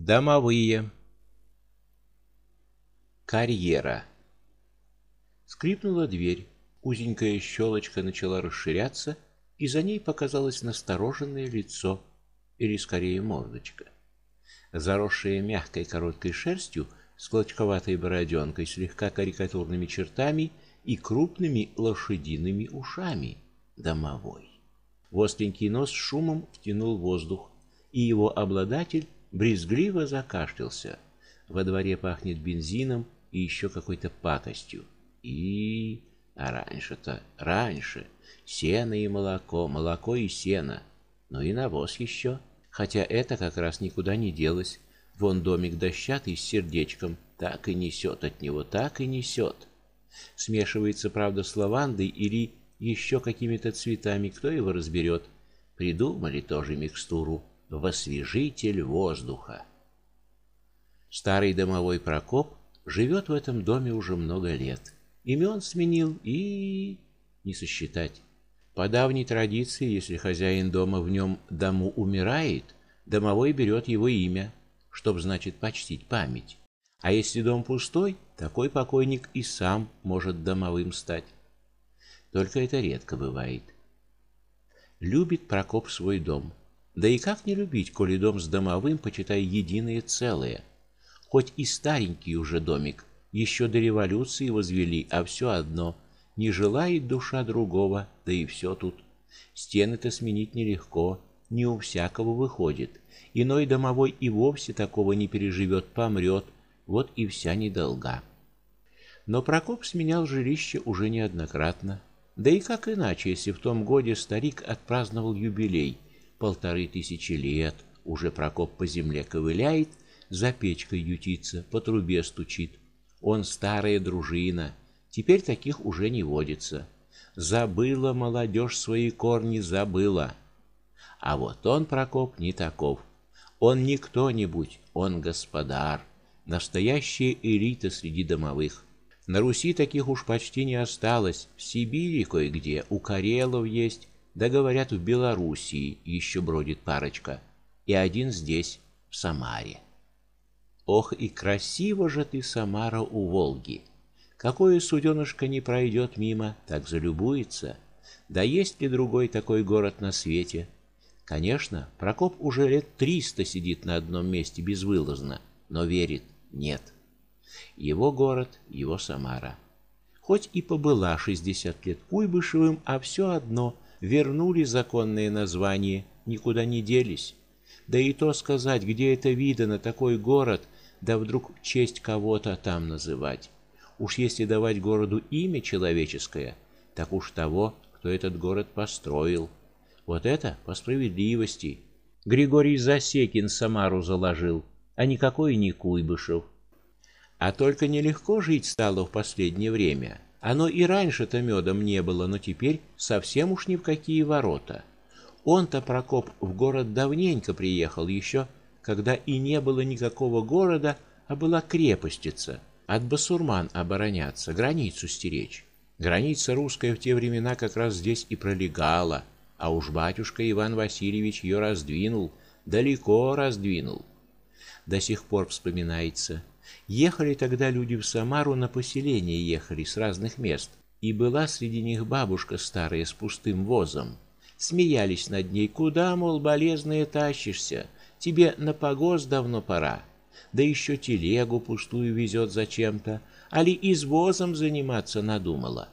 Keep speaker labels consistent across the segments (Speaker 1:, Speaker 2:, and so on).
Speaker 1: Домовые. Карьера. Скрипнула дверь. Узенькая щелочка начала расширяться, и за ней показалось настороженное лицо, или скорее мордочка. Заросшая мягкой короткой шерстью, с клочковатой бороденкой, слегка карикатурными чертами и крупными лошадиными ушами. Домовой. Остренький нос шумом втянул воздух, и его обладатель брезгливо закашлялся. Во дворе пахнет бензином и еще какой-то пакостью. И а раньше-то, раньше сено и молоко, молоко и сено, ну и навоз еще. Хотя это как раз никуда не делось. Вон домик дощатый с сердечком, так и несет от него, так и несет. Смешивается, правда, с лавандой или еще какими-то цветами, кто его разберет. Придумали тоже микстуру в освежитель воздуха. Старый домовой Прокоп живет в этом доме уже много лет. Имен сменил и не сосчитать. По давней традиции, если хозяин дома в нем дому умирает, домовой берет его имя, чтоб значит почтить память. А если дом пустой, такой покойник и сам может домовым стать. Только это редко бывает. Любит Прокоп свой дом. Да и как не любить, коли дом с домовым, почитай, единое целое. Хоть и старенький уже домик, еще до революции возвели, а все одно не желает душа другого, да и все тут. Стены-то сменить нелегко, не у всякого выходит. Иной домовой и вовсе такого не переживет, помрет. Вот и вся недолга. Но Прокоп сменял жилище уже неоднократно. Да и как иначе, если в том годе старик отпраздновал юбилей, полторы тысячи лет, уже Прокоп по земле ковыляет, за печкой ютится, по трубе стучит. Он старая дружина, теперь таких уже не водится. Забыла молодежь свои корни, забыла. А вот он, Прокоп, не таков. Он не кто-нибудь, он господар, настоящая элита среди домовых. На Руси таких уж почти не осталось. В Сибири кое-где у карелов есть, да говорят, в Белоруссии еще бродит парочка, и один здесь, в Самаре. Ох, и красиво же ты, Самара, у Волги. Какое суденышко не пройдет мимо, так залюбуется. Да есть ли другой такой город на свете? Конечно, Прокоп уже лет триста сидит на одном месте безвылазно, но верит: нет. Его город, его Самара. Хоть и побыла шестьдесят лет Куйбышевым, а все одно вернули законные названия, никуда не делись. Да и то сказать, где это видано такой город, да вдруг честь кого-то там называть. Уж если давать городу имя человеческое, так уж того, кто этот город построил. Вот это по справедливости. Григорий Засекин Самару заложил, а никакой не Куйбышев. А только нелегко жить стало в последнее время. Оно и раньше-то медом не было, но теперь совсем уж ни в какие ворота. Он-то Прокоп в город давненько приехал еще, когда и не было никакого города, а была крепостица. От басурман обороняться, границу стеречь. Граница русская в те времена как раз здесь и пролегала, а уж батюшка Иван Васильевич ее раздвинул, далеко раздвинул. До сих пор вспоминается, Ехали тогда люди в Самару на поселение ехали с разных мест, и была среди них бабушка старая с пустым возом. Смеялись над ней: "Куда, мол, болезная тащишься? Тебе на погост давно пора. Да еще телегу пустую везет зачем-то, али извозом заниматься надумала".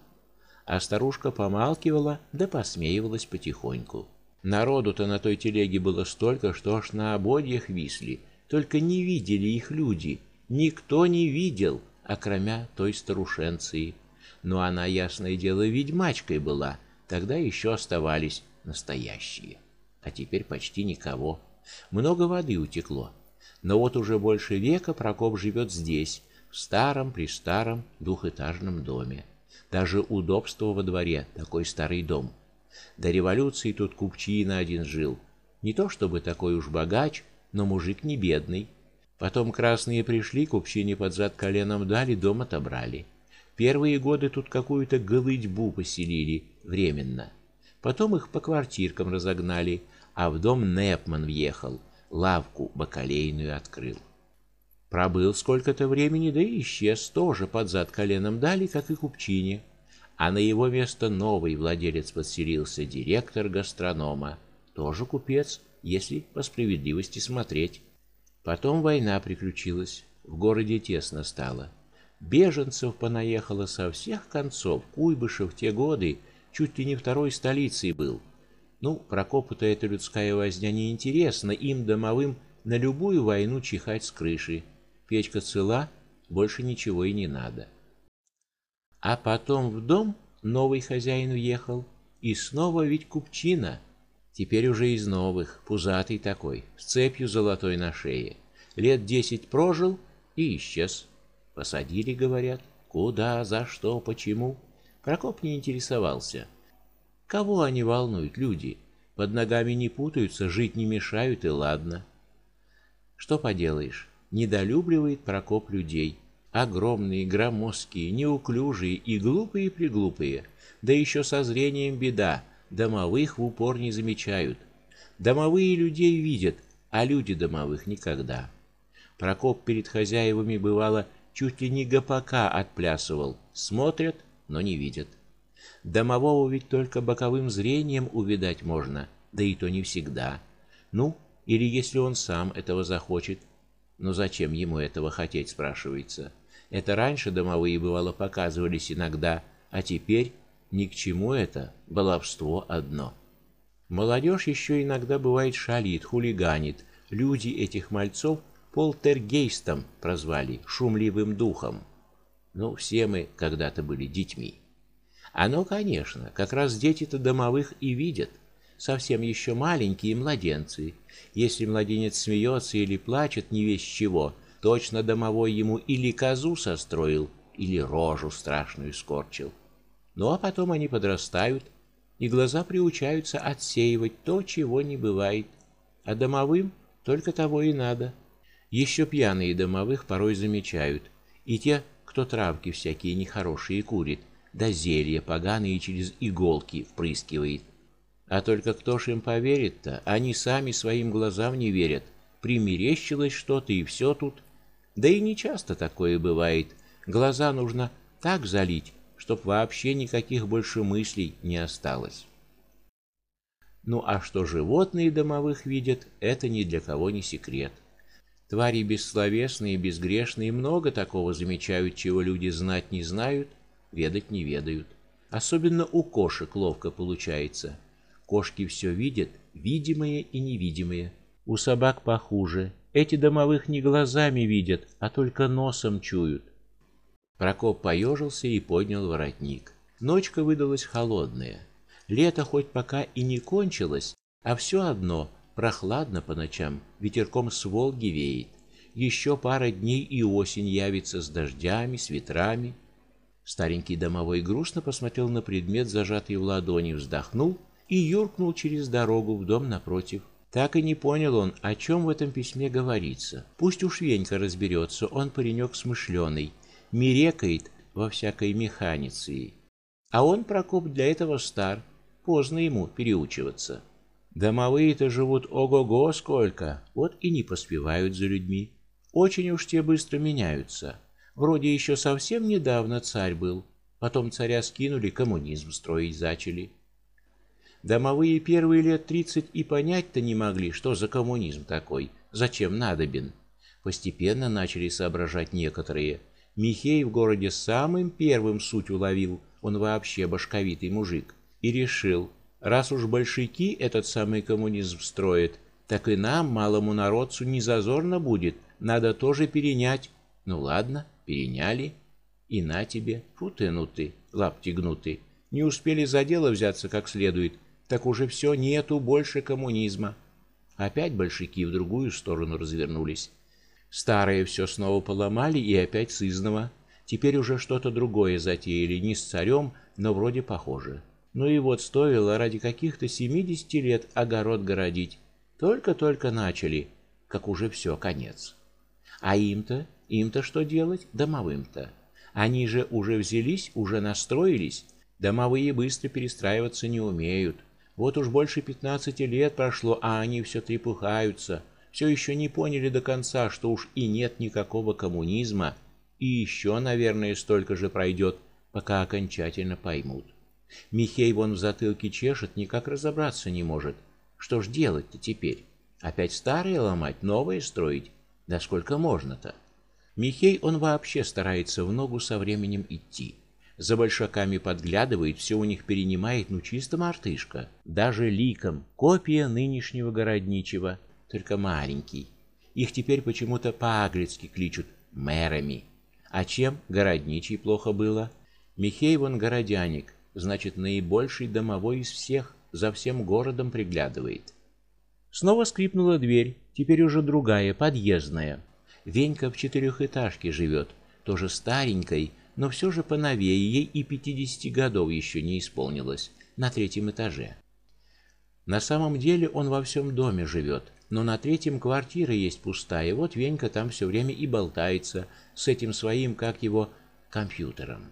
Speaker 1: А старушка помалкивала, да посмеивалась потихоньку. Народу-то на той телеге было столько, что аж на ободьях висли, только не видели их люди никто не видел, окромя той старушенции. Но она, ясное дело, ведьмачкой была, тогда еще оставались настоящие. А теперь почти никого. Много воды утекло. Но вот уже больше века Прокоп живет здесь, в старом престаром двухэтажном доме. Даже удобство во дворе, такой старый дом. До революции тут купчина один жил. Не то чтобы такой уж богач, но мужик не бедный, Потом красные пришли, к общине под зад коленом дали, дом отобрали. Первые годы тут какую-то голыдьбу поселили временно. Потом их по квартиркам разогнали, а в дом Непман въехал. лавку бакалейную открыл. Пробыл сколько-то времени, да и исчез тоже под зад коленом дали, как и купчине. А на его место новый владелец подселился, директор гастронома, тоже купец, если по справедливости смотреть. Потом война приключилась, в городе тесно стало. Беженцев понаехало со всех концов. Куйбышев в те годы чуть ли не второй столицей был. Ну, Прокопу-то эта людская возня не интересна, им домовым на любую войну чихать с крыши. Печка цела, больше ничего и не надо. А потом в дом новый хозяин уехал, и снова ведь купчина, теперь уже из новых, пузатый такой, с цепью золотой на шее. Лет десять прожил и исчез. Посадили, говорят. Куда, за что, почему? Прокоп не интересовался. Кого они волнуют, люди? Под ногами не путаются, жить не мешают и ладно. Что поделаешь? Недолюбливает Прокоп людей. Огромные, громоздкие, неуклюжие и глупые-преглупые. Да еще со зрением беда. Домовых в упор не замечают. Домовые людей видят, а люди домовых никогда. Прокоп перед хозяевами бывало чуть ли не гопака отплясывал. Смотрят, но не видят. Домового ведь только боковым зрением увидать можно, да и то не всегда. Ну, или если он сам этого захочет. Но зачем ему этого хотеть, спрашивается. Это раньше домовые бывало показывались иногда, а теперь ни к чему это, баловство одно. Молодежь еще иногда бывает шалит, хулиганит. Люди этих мальцов полтергейстом прозвали, шумливым духом. Ну, все мы когда-то были детьми. Оно, конечно, как раз дети-то домовых и видят. Совсем еще маленькие младенцы. Если младенец смеется или плачет не весь чего, точно домовой ему или козу состроил, или рожу страшную скорчил. Ну а потом они подрастают, и глаза приучаются отсеивать то, чего не бывает. А домовым только того и надо. Еще пьяные домовых порой замечают, и те, кто травки всякие нехорошие курит, да зелья поганые через иголки впрыскивает. А только кто ж им поверит-то? Они сами своим глазам не верят. Примерещилось что-то и все тут. Да и не часто такое бывает. Глаза нужно так залить, чтоб вообще никаких больше мыслей не осталось. Ну а что животные домовых видят, это ни для кого не секрет. Твари бессловесные безгрешные много такого замечают, чего люди знать не знают, ведать не ведают. Особенно у кошек ловко получается. Кошки все видят, видимое и невидимое. У собак похуже. Эти домовых не глазами видят, а только носом чуют. Прокоп поежился и поднял воротник. Ночка выдалась холодная. Лето хоть пока и не кончилось, а все одно Прохладно по ночам, ветерком с Волги веет. Еще пара дней и осень явится с дождями, с ветрами. Старенький домовой грустно посмотрел на предмет, зажатый в ладони, вздохнул и юркнул через дорогу в дом напротив. Так и не понял он, о чем в этом письме говорится. Пусть уж Венька разберется, он паренек смышленый, мирекает во всякой механиции. А он, Прокоп, для этого стар, поздно ему переучиваться. Домовые-то живут ого-го сколько, вот и не поспевают за людьми. Очень уж те быстро меняются. Вроде еще совсем недавно царь был, потом царя скинули, коммунизм строить зачали. Домовые первые лет тридцать и понять-то не могли, что за коммунизм такой, зачем надобен. Постепенно начали соображать некоторые. Михей в городе самым первым суть уловил, он вообще башковитый мужик, и решил, Раз уж большевики этот самый коммунизм строят, так и нам, малому народцу, не зазорно будет, надо тоже перенять. Ну ладно, переняли. И на тебе, фу ты, ну. Не успели за дело взяться как следует, так уже все, нету больше коммунизма. Опять большевики в другую сторону развернулись. Старое все снова поломали и опять сызново. Теперь уже что-то другое затеяли, не с царем, но вроде похоже. Ну и вот стоило ради каких-то семидесяти лет огород городить. Только-только начали, как уже все, конец. А им-то, им-то что делать, домовым-то? Они же уже взялись, уже настроились. Домовые быстро перестраиваться не умеют. Вот уж больше пятнадцати лет прошло, а они все трепыхаются, все еще не поняли до конца, что уж и нет никакого коммунизма, и еще, наверное, столько же пройдет, пока окончательно поймут. Михей вон в затылке чешет, никак разобраться не может. Что ж делать-то теперь? Опять старые ломать, новые строить? Да сколько можно-то? Михей он вообще старается в ногу со временем идти. За большаками подглядывает, все у них перенимает, ну чисто мартышка. Даже ликом копия нынешнего городничего, только маленький. Их теперь почему-то по-аглицки кличут мэрами. А чем городничий плохо было? Михей вон городяник, значит, наибольший домовой из всех, за всем городом приглядывает. Снова скрипнула дверь, теперь уже другая, подъездная. Венька в четырехэтажке живет, тоже старенькой, но все же поновее, ей и пятидесяти годов еще не исполнилось, на третьем этаже. На самом деле он во всем доме живет, но на третьем квартира есть пустая. Вот Венька там все время и болтается с этим своим, как его, компьютером.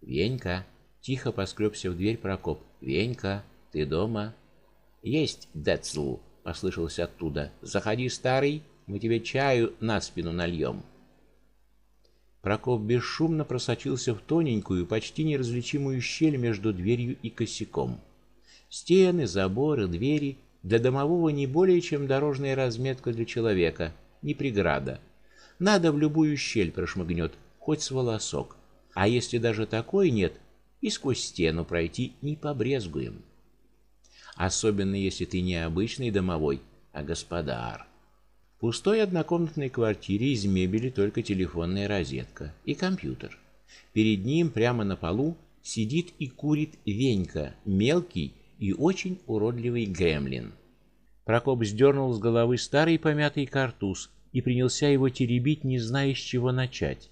Speaker 1: Венька, тихо поскребся в дверь Прокоп. Венька, ты дома? Есть, Децл, послышался оттуда. Заходи, старый, мы тебе чаю на спину нальем. Прокоп бесшумно просочился в тоненькую, почти неразличимую щель между дверью и косяком. Стены, заборы, двери для домового не более чем дорожная разметка для человека, не преграда. Надо в любую щель прошмыгнет, хоть с волосок. А если даже такой нет, и сквозь стену пройти не побрезгуем. Особенно если ты не обычный домовой, а господар. В пустой однокомнатной квартире из мебели только телефонная розетка и компьютер. Перед ним прямо на полу сидит и курит Венька, мелкий и очень уродливый гремлин. Прокоп сдернул с головы старый помятый картуз и принялся его теребить, не зная, с чего начать.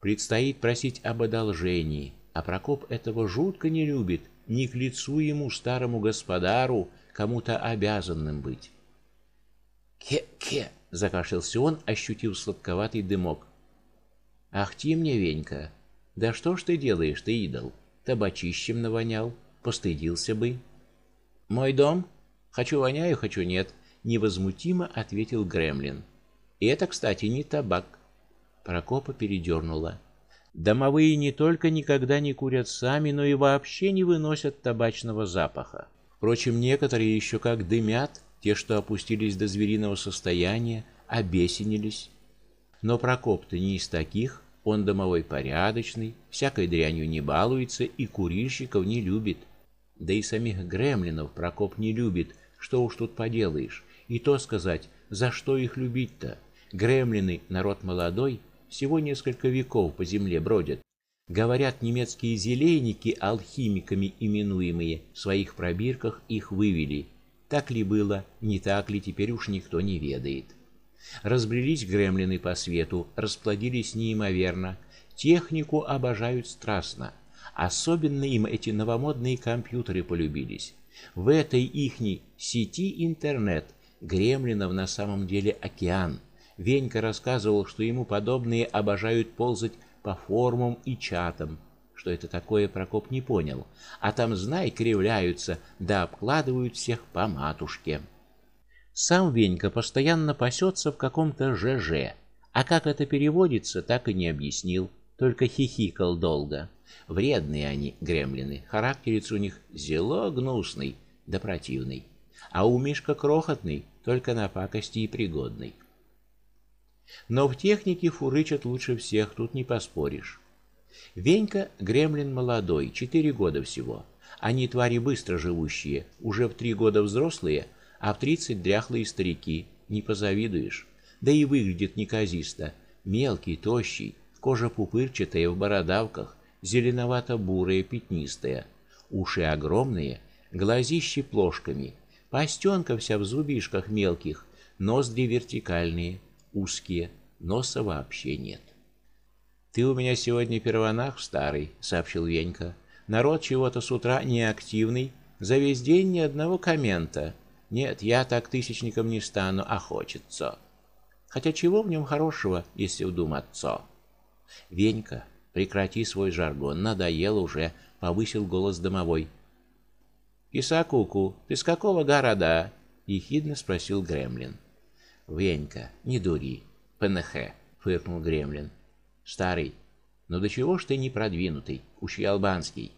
Speaker 1: Предстоит просить об одолжении, а Прокоп этого жутко не любит, не к лицу ему старому господару, кому-то обязанным быть. Ке-ке, закашлялся он, ощутив сладковатый дымок. Ах ты мне, Венька. Да что ж ты делаешь, ты идол? Табачищем навонял, постыдился бы. Мой дом? Хочу воняю, хочу нет, невозмутимо ответил Гремлин. И это, кстати, не табак. Прокопа передернуло. Домовые не только никогда не курят сами, но и вообще не выносят табачного запаха. Впрочем, некоторые еще как дымят, те, что опустились до звериного состояния, обесенились. Но Прокоп-то не из таких, он домовой порядочный, всякой дрянью не балуется и курильщиков не любит. Да и самих гремлинов Прокоп не любит, что уж тут поделаешь. И то сказать, за что их любить-то? Гремлины народ молодой, всего несколько веков по земле бродят. Говорят, немецкие зелейники, алхимиками именуемые, в своих пробирках их вывели. Так ли было, не так ли, теперь уж никто не ведает. Разбрелись гремлины по свету, расплодились неимоверно, технику обожают страстно. Особенно им эти новомодные компьютеры полюбились. В этой ихней сети интернет гремлинов на самом деле океан. Венька рассказывал, что ему подобные обожают ползать по форумам и чатам. Что это такое, Прокоп не понял. А там, знай, кривляются, да обкладывают всех по матушке. Сам Венька постоянно пасется в каком-то ЖЖ. А как это переводится, так и не объяснил, только хихикал долго. Вредные они, гремлины, характерец у них зело гнусный, да противный. А у Мишка крохотный, только на пакости и пригодный. Но в технике фурычат лучше всех, тут не поспоришь. Венька гремлин молодой, четыре года всего. Они твари быстро живущие, уже в три года взрослые, а в тридцать дряхлые старики, не позавидуешь. Да и выглядит неказисто, мелкий, тощий, кожа пупырчатая в бородавках, зеленовато-бурая, пятнистая, уши огромные, глазищи плошками, пастенка вся в зубишках мелких, ноздри вертикальные, узкие, носа вообще нет. Ты у меня сегодня первонах старый, сообщил Венька. Народ чего-то с утра неактивный, за весь день ни одного коммента. Нет, я так тысячником не стану, а хочется. Хотя чего в нем хорошего, если вдуматься? Венька, прекрати свой жаргон, надоел уже, повысил голос домовой. Исакуку, ты с какого города? ехидно спросил Гремлин. Венька, не дури. ПНХ, фыркнул Гремлин. Старый, ну до чего ж ты не продвинутый, ущи албанский.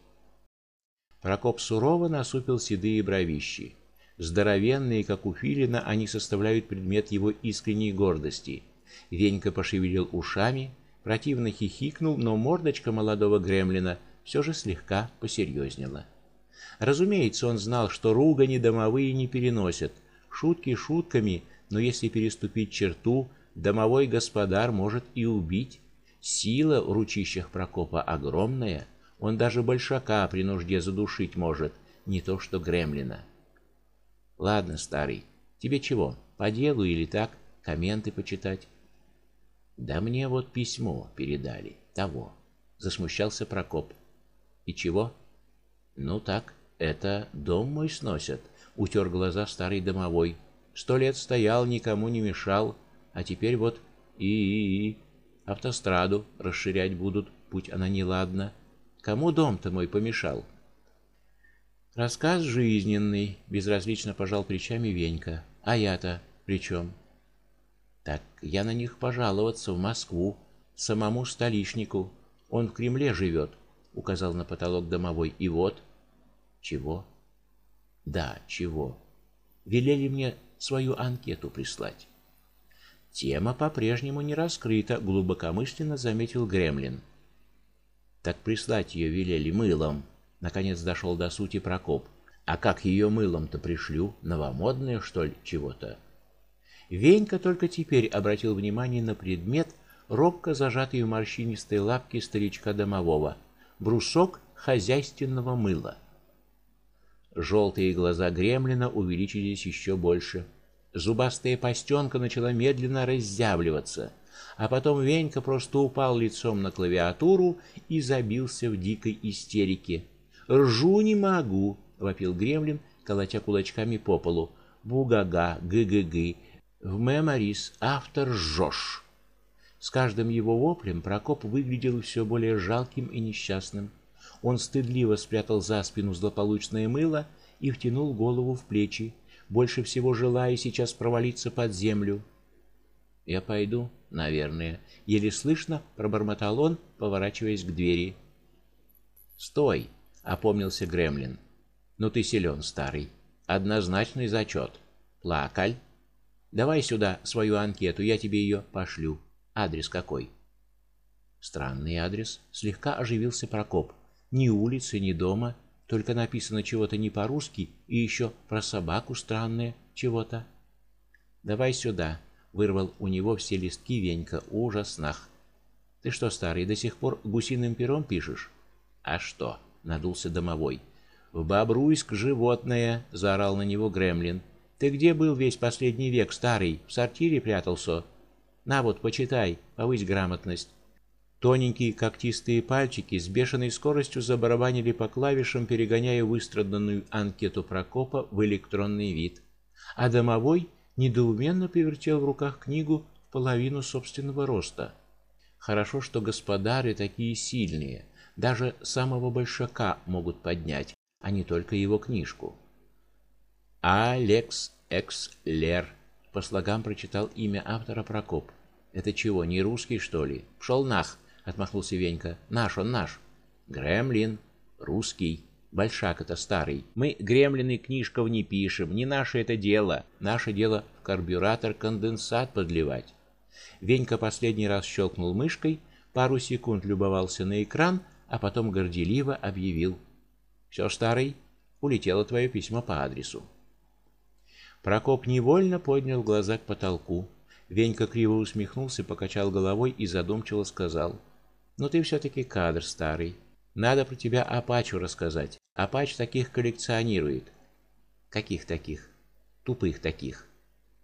Speaker 1: Прокоп сурово насупил седые бровищи. Здоровенные, как у филина, они составляют предмет его искренней гордости. Венька пошевелил ушами, противно хихикнул, но мордочка молодого гремлина все же слегка посерьезнела. Разумеется, он знал, что ругани домовые не переносят. Шутки шутками, но если переступить черту, домовой господар может и убить. Сила в ручищах Прокопа огромная, он даже большака при нужде задушить может, не то что гремлина. Ладно, старый, тебе чего? По делу или так, комменты почитать? Да мне вот письмо передали, того. Засмущался Прокоп. И чего? Ну так, это дом мой сносят, утер глаза старый домовой. Сто лет стоял, никому не мешал, а теперь вот и и и автостраду расширять будут, путь она неладна. Кому дом-то мой помешал? Рассказ жизненный, безразлично пожал плечами Венька. А я-то при чем? Так я на них пожаловаться в Москву, самому столичнику. Он в Кремле живет, указал на потолок домовой. И вот чего? Да, чего? Велели мне свою анкету прислать. Тема по-прежнему не раскрыта, глубокомысленно заметил Гремлин. Так прислать ее велели мылом. Наконец дошел до сути Прокоп. А как ее мылом-то пришлю? Новомодное, что ли, чего-то? Венька только теперь обратил внимание на предмет, робко зажатый в морщинистой лапке старичка домового. Брусок хозяйственного мыла. Желтые глаза гремлина увеличились еще больше. Зубастая постенка начала медленно разъявливаться, а потом Венька просто упал лицом на клавиатуру и забился в дикой истерике. "Ржу не могу", вопил гремлин, колотя кулачками по полу. "Бугага, гы-гы-гы. В меморис автор жжешь". С каждым его воплем Прокоп выглядел все более жалким и несчастным. Он стыдливо спрятал за спину злополучное мыло и втянул голову в плечи, больше всего желая сейчас провалиться под землю. Я пойду, наверное, еле слышно пробормотал он, поворачиваясь к двери. Стой, опомнился Гремлин. Ну ты силен, старый. Однозначный зачет. Плакаль. Давай сюда свою анкету, я тебе ее пошлю. Адрес какой? Странный адрес, слегка оживился Прокоп ни улицы, ни дома, только написано чего-то не по-русски и еще про собаку странное чего-то. Давай сюда, вырвал у него все листки Венька, ужаснах. Ты что, старый, до сих пор гусиным пером пишешь? А что? надулся домовой. В Бобруйск животное, заорал на него Гремлин. Ты где был весь последний век, старый? В сортире прятался? На вот, почитай, повысь грамотность. Тоненькие когтистые пальчики с бешеной скоростью забарабанили по клавишам, перегоняя выстраданную анкету Прокопа в электронный вид. А домовой недоуменно повертел в руках книгу в половину собственного роста. Хорошо, что господары такие сильные, даже самого большака могут поднять, а не только его книжку. Алекс Экслер по слогам прочитал имя автора Прокоп. Это чего, не русский, что ли? Пшел нах отмахнулся Венька. Наш он наш. Гремлин, русский. Большак это старый. Мы гремлины книжков не пишем, не наше это дело. Наше дело в карбюратор конденсат подливать. Венька последний раз щелкнул мышкой, пару секунд любовался на экран, а потом горделиво объявил: «Все, старый, улетело твое письмо по адресу". Прокоп невольно поднял глаза к потолку. Венька криво усмехнулся, покачал головой и задумчиво сказал: но ты все таки кадр старый. Надо про тебя Апачу рассказать. Апач таких коллекционирует. Каких таких? Тупых таких.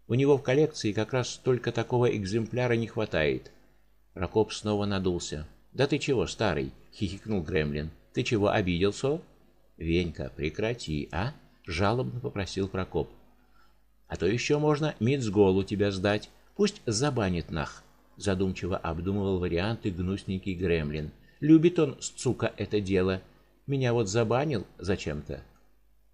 Speaker 1: У него в коллекции как раз только такого экземпляра не хватает. Прокоп снова надулся. Да ты чего, старый? хихикнул Гремлин. Ты чего обиделся? Венька, прекрати, а? жалобно попросил Прокоп. А то еще можно мицголу тебя сдать, пусть забанит нах задумчиво обдумывал варианты гнусненький гремлин. Любит он, сука, это дело. Меня вот забанил зачем-то.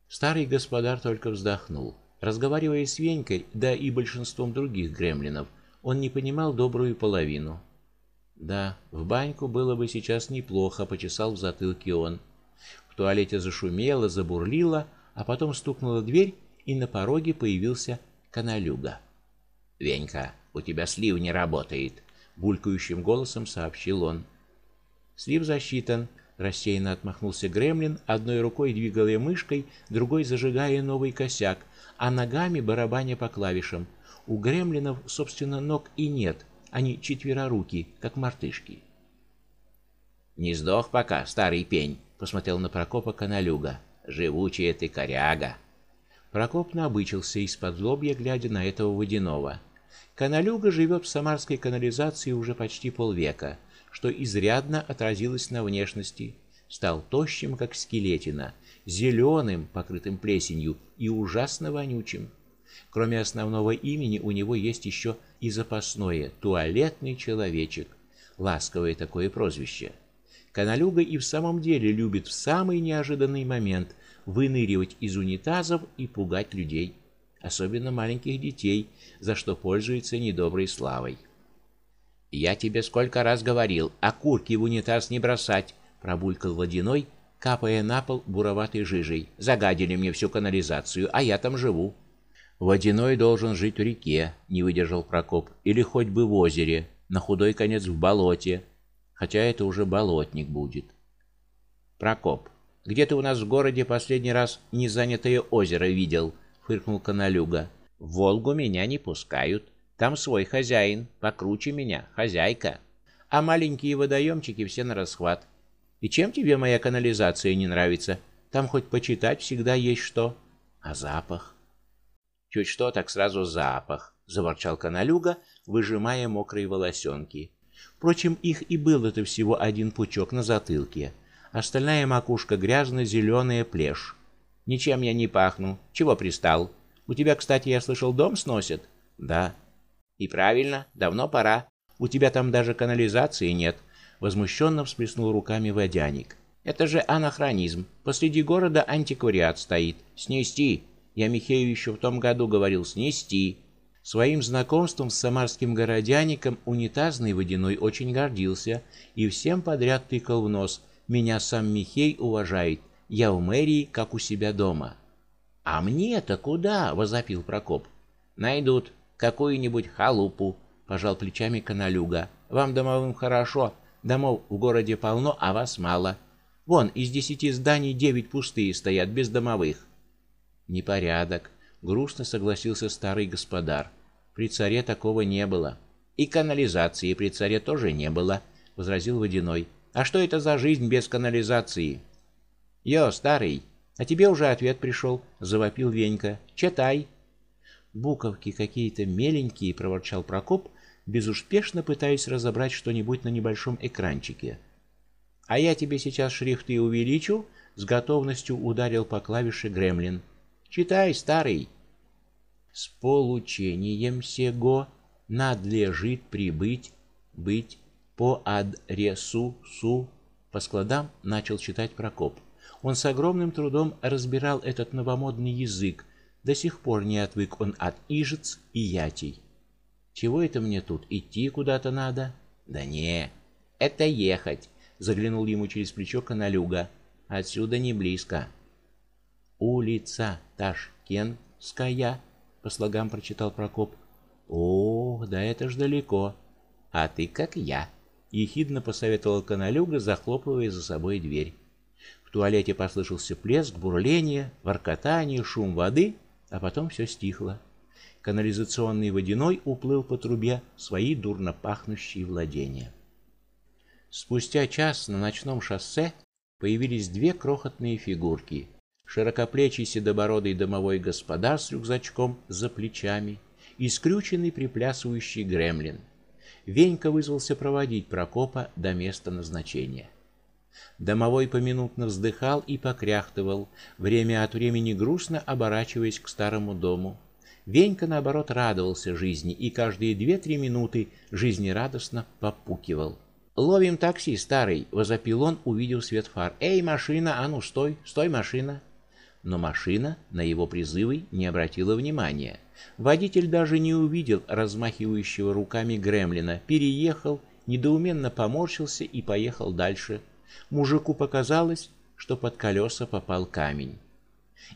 Speaker 1: Старый господар только вздохнул. Разговаривая с Венькой, да и большинством других гремлинов, он не понимал добрую половину. Да, в баньку было бы сейчас неплохо, почесал в затылке он. В туалете зашумело, забурлило, а потом стукнула дверь, и на пороге появился Каналюга. "Венька, у тебя слив не работает", булькающим голосом сообщил он. "Слив засчитан", рассеянно отмахнулся Гремлин, одной рукой двигая мышкой, другой зажигая новый косяк, а ногами барабаня по клавишам. У гремлинов, собственно, ног и нет, они четвероруки, как мартышки. Не сдох пока, старый пень, посмотрел на Прокопа Каналюга. Живучая ты коряга. Прокоп набычился из-под лобья, глядя на этого водяного. Каналюга живет в самарской канализации уже почти полвека, что изрядно отразилось на внешности. Стал тощим, как скелетина, зеленым, покрытым плесенью и ужасно вонючим. Кроме основного имени у него есть еще и запасное туалетный человечек. Ласковое такое прозвище. Каналюга и в самом деле любит в самый неожиданный момент выныривать из унитазов и пугать людей, особенно маленьких детей, за что пользуется недоброй славой. Я тебе сколько раз говорил, окурки в унитаз не бросать, пробулькал водяной, капая на пол буроватой жижей. Загадили мне всю канализацию, а я там живу. Водяной должен жить в реке, не выдержал Прокоп, или хоть бы в озере, на худой конец в болоте, хотя это уже болотник будет. Прокоп, где ты у нас в городе последний раз незанятое озеро видел? фыркнул Каналюга. В Волгу меня не пускают. Там свой хозяин, покруче меня, хозяйка. А маленькие водоемчики все на расхват. И чем тебе моя канализация не нравится? Там хоть почитать всегда есть что. А запах? Чуть что, так сразу запах, заворчал Каналюга, выжимая мокрые волосенки. Впрочем, их и было-то всего один пучок на затылке. Остальная макушка грязно-зеленая плешь. Ничем я не пахну. Чего пристал? У тебя, кстати, я слышал, дом сносят. Да. И правильно, давно пора. У тебя там даже канализации нет, возмущенно всплеснул руками водяник. Это же анахронизм. Посреди города антиквариат стоит. Снести. Я Михею еще в том году говорил снести. Своим знакомством с самарским городяником унитазный водяной очень гордился и всем подряд тыкал в нос. Меня сам Михей уважает. Я у мэрии, как у себя дома. А мне-то куда? возопил Прокоп. Найдут какую-нибудь халупу, пожал плечами Каналюга. Вам домовым хорошо, домов в городе полно, а вас мало. Вон из десяти зданий девять пустые стоят без домовых. Непорядок, грустно согласился старый господар. При царе такого не было. И канализации при царе тоже не было, возразил водяной. А что это за жизнь без канализации? Йо, старый, а тебе уже ответ пришел», — завопил Венька. Читай. Буковки какие-то меленькие, проворчал Прокоп, безуспешно пытаясь разобрать что-нибудь на небольшом экранчике. А я тебе сейчас шрифты увеличу, с готовностью ударил по клавише Гремлин. Читай, старый. С получением сего надлежит прибыть быть по адресу су по складам начал читать Прокоп. Он с огромным трудом разбирал этот новомодный язык. До сих пор не отвык он от ижец и ятий. Чего это мне тут идти куда-то надо? Да не, это ехать, заглянул ему через плечо Каналюга. Отсюда не близко. Улица Ташкентская, по слогам прочитал Прокоп. О, да это ж далеко. А ты как я, ехидно посоветовал Каналюга, захлопывая за собой дверь. В туалете послышался плеск, бурление, воркотание, шум воды, а потом все стихло. Канализационный водяной уплыл по трубе в свои дурно пахнущие владения. Спустя час на ночном шоссе появились две крохотные фигурки широкоплечий седобородый домовой господар с рюкзачком за плечами и скрюченный приплясывающий гремлин. Венька вызвался проводить Прокопа до места назначения. Домовой поминутно вздыхал и покряхтывал, время от времени грустно оборачиваясь к старому дому. Венька наоборот радовался жизни и каждые две-три минуты жизнерадостно попукивал. Ловим такси, старый, возопил он, увидев свет фар. Эй, машина, а ну стой, стой, машина. Но машина на его призывы не обратила внимания. Водитель даже не увидел размахивающего руками гремлина, переехал, недоуменно поморщился и поехал дальше. Мужику показалось, что под колеса попал камень.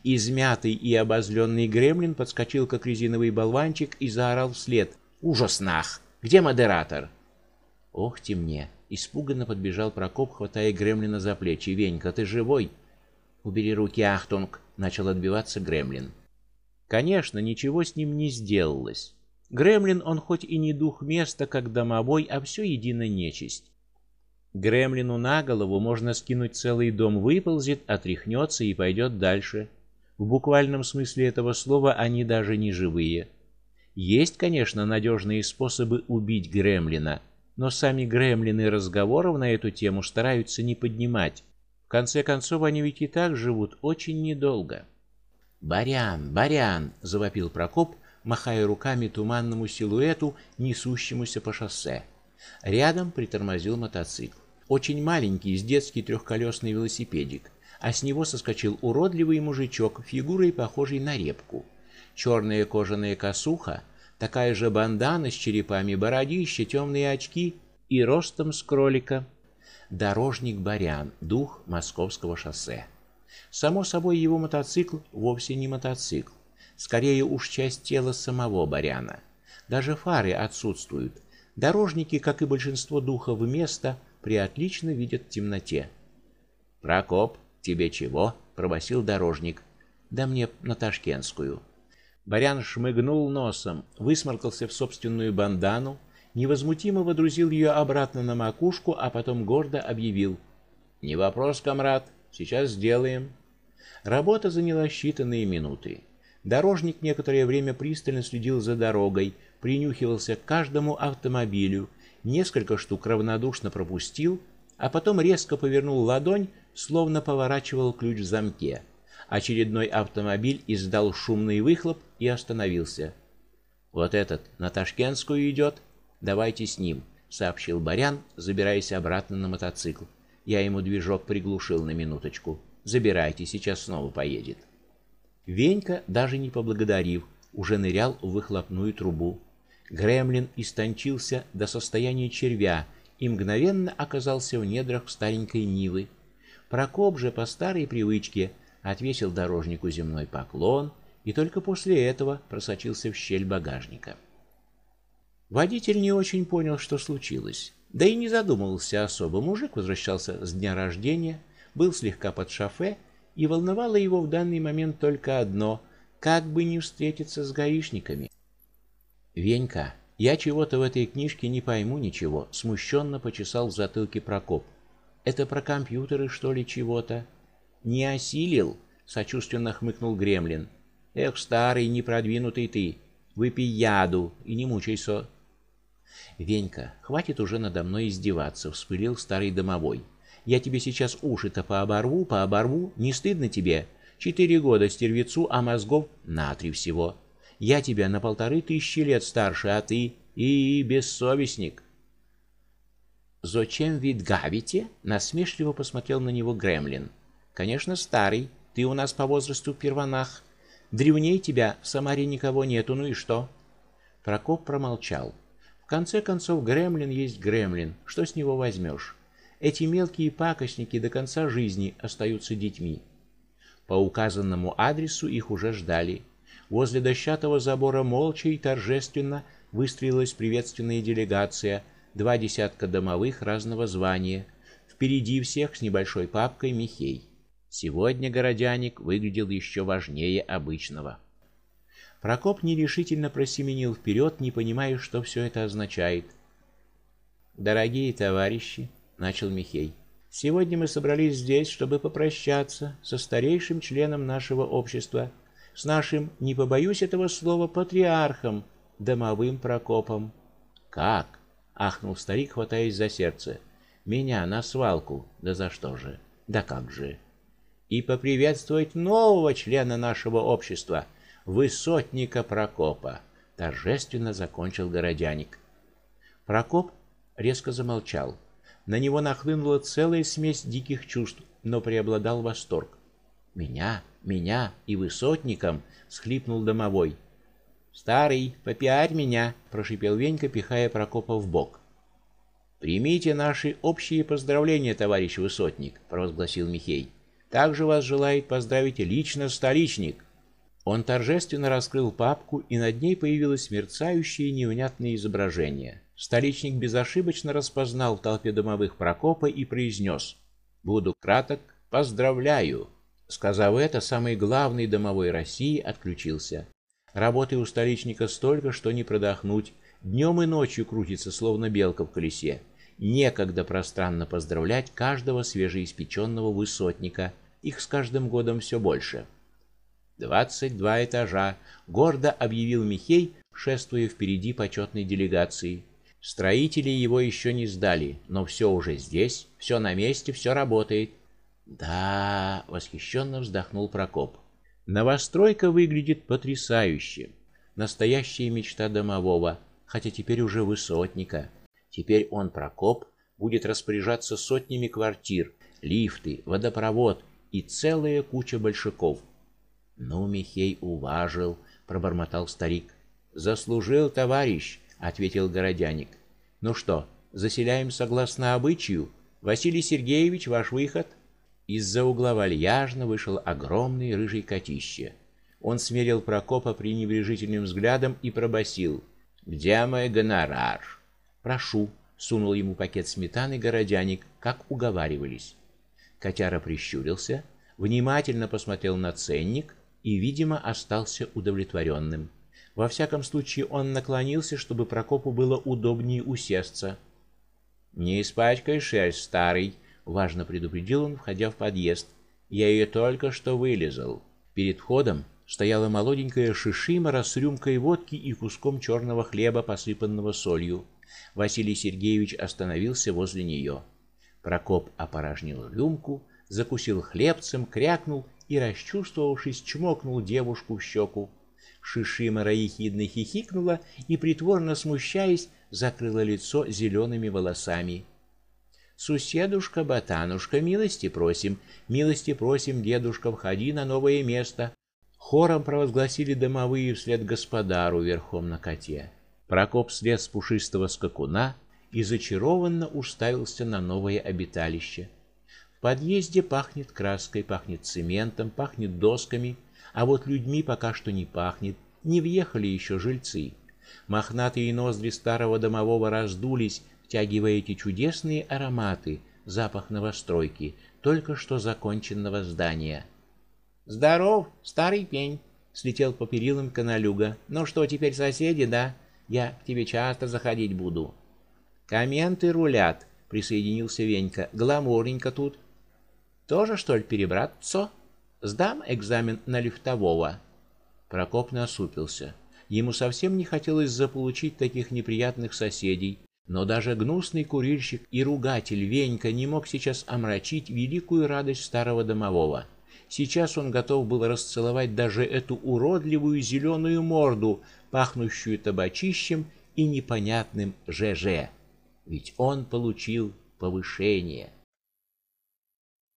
Speaker 1: Измятый и обозленный гремлин подскочил как резиновый болванчик и заорал вслед: "Ужас нах! Где модератор?" Ох, те мне! Испуганно подбежал Прокоп, хватая гремлина за плечи. "Венька, ты живой?" "Убери руки, Ахтунг", начал отбиваться гремлин. Конечно, ничего с ним не сделалось. Гремлин он хоть и не дух места, как домовой, а все едино нечисть. Гремлину на голову можно скинуть целый дом, выползет, отряхнется и пойдет дальше. В буквальном смысле этого слова они даже не живые. Есть, конечно, надежные способы убить гремлина, но сами гремлины разговоров на эту тему стараются не поднимать. Конце концов, они ведь и так живут очень недолго. "Барян, барян", завопил Прокоп, махая руками туманному силуэту, несущемуся по шоссе. Рядом притормозил мотоцикл. Очень маленький, с детский трехколесный велосипедик, а с него соскочил уродливый мужичок, фигурой похожий на репку. Черная кожаная косуха, такая же бандана с черепами, бородище, темные очки и ростом с кролика. Дорожник Барян, дух московского шоссе. Само собой, его мотоцикл вовсе не мотоцикл, скорее уж часть тела самого Баряна. Даже фары отсутствуют. Дорожники, как и большинство духов места, приотлично видят в темноте. Прокоп, тебе чего? пробасил дорожник. Да мне на Ташкентскую. Барян шмыгнул носом, высморкался в собственную бандану, невозмутимо водрузил ее обратно на макушку, а потом гордо объявил: "Не вопрос, комрад, сейчас сделаем". Работа заняла считанные минуты. Дорожник некоторое время пристально следил за дорогой, принюхивался к каждому автомобилю, несколько штук равнодушно пропустил, а потом резко повернул ладонь, словно поворачивал ключ в замке. Очередной автомобиль издал шумный выхлоп и остановился. Вот этот на Ташкентскую идет. Давайте с ним, сообщил Барян, забираясь обратно на мотоцикл. Я ему движок приглушил на минуточку. Забирайте, сейчас снова поедет. Венька, даже не поблагодарив, уже нырял в выхлопную трубу. Гремлин истончился до состояния червя и мгновенно оказался в недрах старенькой Нивы. Прокоп же по старой привычке отвесил дорожнику земной поклон и только после этого просочился в щель багажника. Водитель не очень понял, что случилось, да и не задумывался особо. Мужик возвращался с дня рождения, был слегка под шофе и волновало его в данный момент только одно: как бы не встретиться с гаишниками. Венька, я чего-то в этой книжке не пойму ничего, смущенно почесал в затылке Прокоп. Это про компьютеры, что ли, чего-то? Не осилил, сочувственно хмыкнул Гремлин. Эх, старый непродвинутый ты, выпей яду и не мучайся. Венька, хватит уже надо мной издеваться, вспылил старый домовой. Я тебе сейчас уши-то пооборву, пооборву, не стыдно тебе? Четыре года стервецу, а мозгов на три всего. Я тебя на полторы тысячи лет старше, а ты и бессовестник. Зачем вид гавите? насмешливо посмотрел на него Гремлин. Конечно, старый, ты у нас по возрасту первонах. Древней тебя в Самаре никого нету, ну и что? Прокоп промолчал. Конце концов, Гремлин есть Гремлин, что с него возьмешь? Эти мелкие пакостники до конца жизни остаются детьми. По указанному адресу их уже ждали. Возле дощатого забора молча и торжественно выстроилась приветственная делегация, два десятка домовых разного звания. Впереди всех с небольшой папкой Михей. Сегодня городяник выглядел еще важнее обычного. Прокоп нерешительно просеменил вперед, не понимая, что все это означает. Дорогие товарищи, начал Михей. Сегодня мы собрались здесь, чтобы попрощаться со старейшим членом нашего общества, с нашим, не побоюсь этого слова, патриархом, домовым Прокопом. Как? ахнул старик, хватаясь за сердце. Меня на свалку. Да за что же? Да как же? И поприветствовать нового члена нашего общества, высотника Прокопа, торжественно закончил городяник. Прокоп резко замолчал. На него нахлынула целая смесь диких чувств, но преобладал восторг. Меня, меня и высотником, схлипнул домовой. Старый, попиарь меня, прошипел Венька, пихая Прокопа в бок. Примите наши общие поздравления, товарищ высотник, провозгласил Михей. Также вас желает поздравить лично столичник. Он торжественно раскрыл папку, и над ней появилось мерцающее невнятное изображение. Столичник безошибочно распознал в толпе домовых Прокопа и произнес: "Буду краток, поздравляю". Сказав это, самый главный домовой России отключился. Работы у столичника столько, что не продохнуть. Днем и ночью крутится, словно белка в колесе. Некогда пространно поздравлять каждого свежеиспеченного высотника. Их с каждым годом все больше. «Двадцать два этажа, гордо объявил Михей, шествуя впереди почетной делегации. Строители его еще не сдали, но все уже здесь, все на месте, все работает. Да, восхищенно вздохнул Прокоп. Новостройка выглядит потрясающе. Настоящая мечта домового, хотя теперь уже высотника. Теперь он Прокоп будет распоряжаться сотнями квартир, лифты, водопровод и целая куча большаков. Ну, Михей уважил, пробормотал старик. Заслужил, товарищ, ответил городяник. Ну что, заселяем согласно обычаю? Василий Сергеевич, ваш выход. Из-за угла вальяжно вышел огромный рыжий котище. Он смерил Прокопа пренебрежительным взглядом и пробасил: "Где мой гонорар?" "Прошу", сунул ему пакет сметаны городяник, как уговаривались. Котяра прищурился, внимательно посмотрел на ценник и, видимо, остался удовлетворенным. Во всяком случае, он наклонился, чтобы Прокопу было удобнее усесться. "Не испачкай шерсть, старый", важно предупредил он, входя в подъезд. Я ее только что вылезал. Перед входом стояла молоденькая шишимара с рюмкой водки и куском черного хлеба, посыпанного солью. Василий Сергеевич остановился возле нее. Прокоп опорожнил рюмку, закусил хлебцем, крякнул и, расчувствовавшись, чмокнул девушку в щеку. Шишимара ехидно хихикнула и притворно смущаясь, закрыла лицо зелеными волосами. Суседушка, ботанушка, милости просим, милости просим, дедушка, входи на новое место. Хором провозгласили домовые вслед господару верхом на коте. Прокоп слез пушистого скакуна и зачарованно уставился на новое обиталище. Подъезде пахнет краской, пахнет цементом, пахнет досками, а вот людьми пока что не пахнет. Не въехали еще жильцы. Мохнатые ноздри старого домового раздулись, втягивая эти чудесные ароматы, запах новостройки, только что законченного здания. Здоров, старый пень, слетел по перилам каналюга. Ну что, теперь соседи, да? Я к тебе часто заходить буду. Комменты рулят, присоединился Венька. Гламурненько тут. Тоже что ли перебраться? Сдам экзамен на лифтового. Прокоп насупился. Ему совсем не хотелось заполучить таких неприятных соседей, но даже гнусный курильщик и ругатель Венька не мог сейчас омрачить великую радость старого домового. Сейчас он готов был расцеловать даже эту уродливую зеленую морду, пахнущую табачищем и непонятным ЖЖ. Ведь он получил повышение.